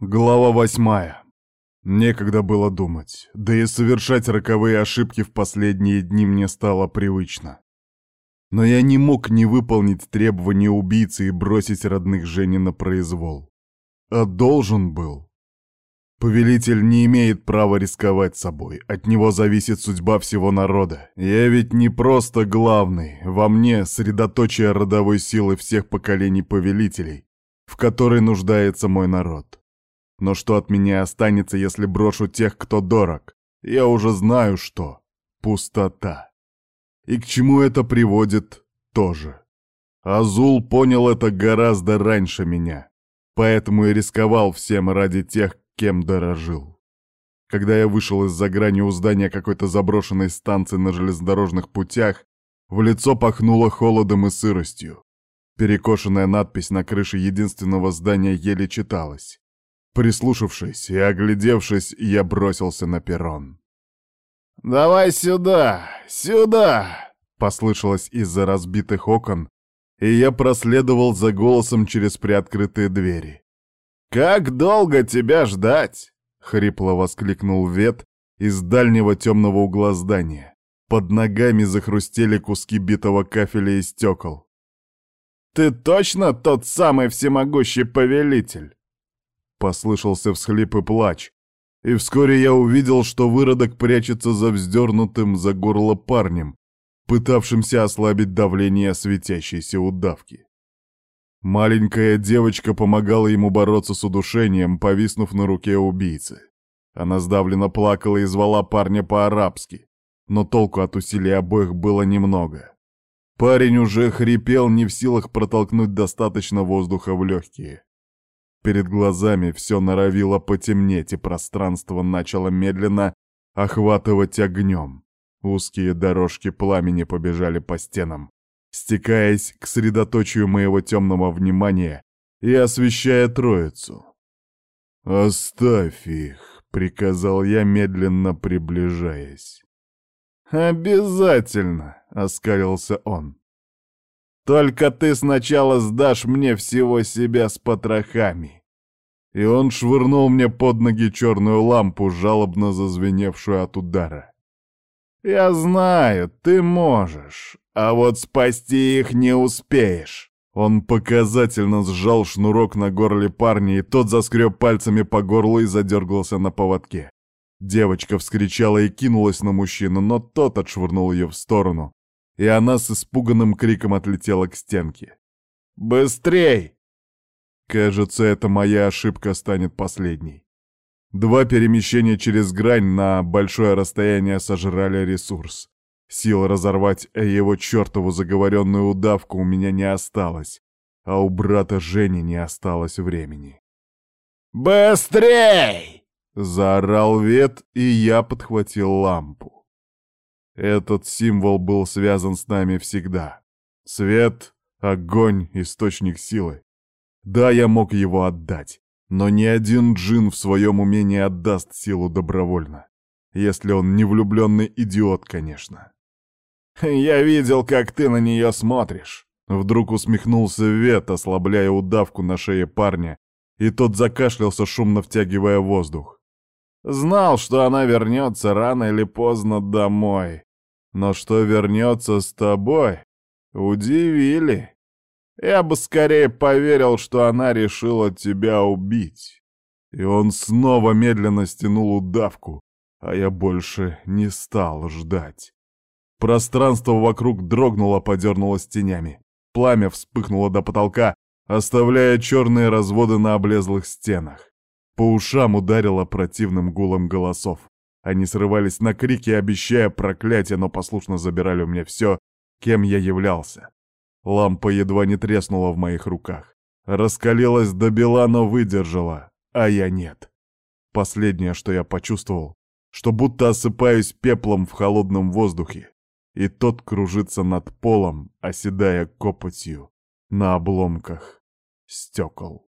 Глава восьмая. Некогда было думать, да и совершать роковые ошибки в последние дни мне стало привычно. Но я не мог не выполнить требования убийцы и бросить родных Жени на произвол. А должен был. Повелитель не имеет права рисковать собой, от него зависит судьба всего народа. Я ведь не просто главный, во мне средоточие родовой силы всех поколений повелителей, в которой нуждается мой народ. Но что от меня останется, если брошу тех, кто дорог? Я уже знаю, что. Пустота. И к чему это приводит, тоже. Азул понял это гораздо раньше меня, поэтому и рисковал всем ради тех, кем дорожил. Когда я вышел из-за грани у здания какой-то заброшенной станции на железнодорожных путях, в лицо пахнуло холодом и сыростью. Перекошенная надпись на крыше единственного здания еле читалась. Прислушавшись и оглядевшись, я бросился на перрон. «Давай сюда! Сюда!» — послышалось из-за разбитых окон, и я проследовал за голосом через приоткрытые двери. «Как долго тебя ждать?» — хрипло воскликнул Вет из дальнего темного угла здания. Под ногами захрустели куски битого кафеля и стекол. «Ты точно тот самый всемогущий повелитель?» Послышался всхлип и плач. И вскоре я увидел, что выродок прячется за вздернутым за горло парнем, пытавшимся ослабить давление светящейся удавки. Маленькая девочка помогала ему бороться с удушением, повиснув на руке убийцы. Она сдавленно плакала и звала парня по-арабски, но толку от усилий обоих было немного. Парень уже хрипел, не в силах протолкнуть достаточно воздуха в легкие. Перед глазами все норовило потемнеть, и пространство начало медленно охватывать огнем. Узкие дорожки пламени побежали по стенам, стекаясь к средоточию моего темного внимания и освещая троицу. «Оставь их», — приказал я, медленно приближаясь. «Обязательно», — оскалился он. Только ты сначала сдашь мне всего себя с потрохами. И он швырнул мне под ноги черную лампу, жалобно зазвеневшую от удара. Я знаю, ты можешь, а вот спасти их не успеешь. Он показательно сжал шнурок на горле парня, и тот заскреб пальцами по горлу и задергался на поводке. Девочка вскричала и кинулась на мужчину, но тот отшвырнул ее в сторону, и она с испуганным криком отлетела к стенке. «Быстрей!» Кажется, эта моя ошибка станет последней. Два перемещения через грань на большое расстояние сожрали ресурс. Сил разорвать его чертову заговоренную удавку у меня не осталось, а у брата Жени не осталось времени. «Быстрей!» — заорал Вет, и я подхватил лампу. Этот символ был связан с нами всегда. Свет, огонь, источник силы. Да, я мог его отдать, но ни один джин в своем уме не отдаст силу добровольно. Если он не влюбленный идиот, конечно. «Я видел, как ты на нее смотришь!» Вдруг усмехнулся Вет, ослабляя удавку на шее парня, и тот закашлялся, шумно втягивая воздух. «Знал, что она вернется рано или поздно домой. Но что вернется с тобой, удивили. Я бы скорее поверил, что она решила тебя убить. И он снова медленно стянул удавку, а я больше не стал ждать. Пространство вокруг дрогнуло, подернулось тенями. Пламя вспыхнуло до потолка, оставляя черные разводы на облезлых стенах. По ушам ударило противным гулом голосов. Они срывались на крики, обещая проклятие, но послушно забирали у меня все, кем я являлся. Лампа едва не треснула в моих руках. Раскалилась до бела, но выдержала, а я нет. Последнее, что я почувствовал, что будто осыпаюсь пеплом в холодном воздухе, и тот кружится над полом, оседая копотью на обломках стекол.